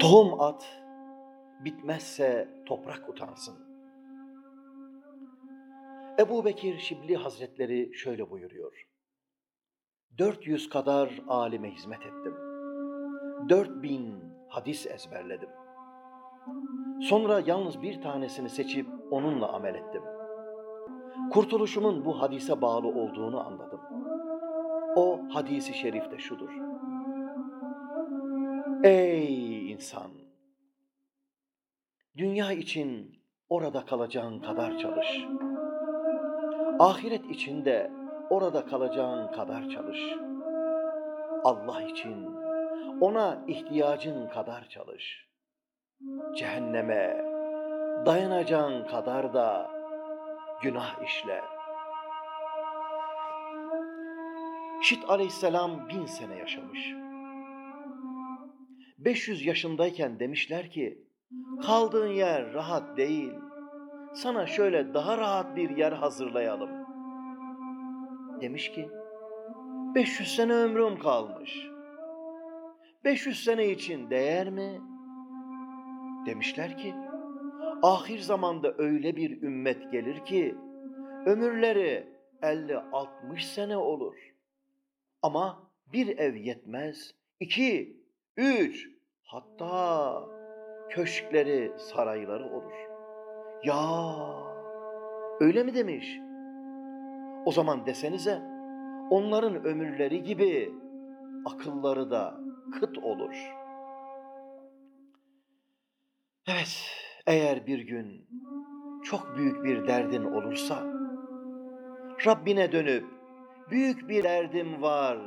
Tohum at, bitmezse toprak utansın. Ebu Bekir Şibli Hazretleri şöyle buyuruyor. 400 kadar alime hizmet ettim. 4000 hadis ezberledim. Sonra yalnız bir tanesini seçip onunla amel ettim. Kurtuluşumun bu hadise bağlı olduğunu anladım. O hadisi şerifte şudur. Ey insan! Dünya için orada kalacağın kadar çalış. Ahiret için de orada kalacağın kadar çalış. Allah için ona ihtiyacın kadar çalış. Cehenneme dayanacağın kadar da günah işle. Şit aleyhisselam bin sene yaşamış. 500 yaşındayken demişler ki, kaldığın yer rahat değil, sana şöyle daha rahat bir yer hazırlayalım. Demiş ki, 500 sene ömrüm kalmış. 500 sene için değer mi? Demişler ki, ahir zamanda öyle bir ümmet gelir ki, ömürleri 50-60 sene olur. Ama bir ev yetmez, iki, üç, hatta köşkleri, sarayları olur. Ya öyle mi demiş? O zaman desenize onların ömürleri gibi akılları da kıt olur. Evet, eğer bir gün çok büyük bir derdin olursa Rabbine dönüp büyük bir derdim var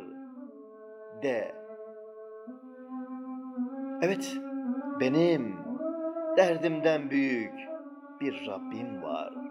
de. Evet, benim derdimden büyük bir Rabbim var.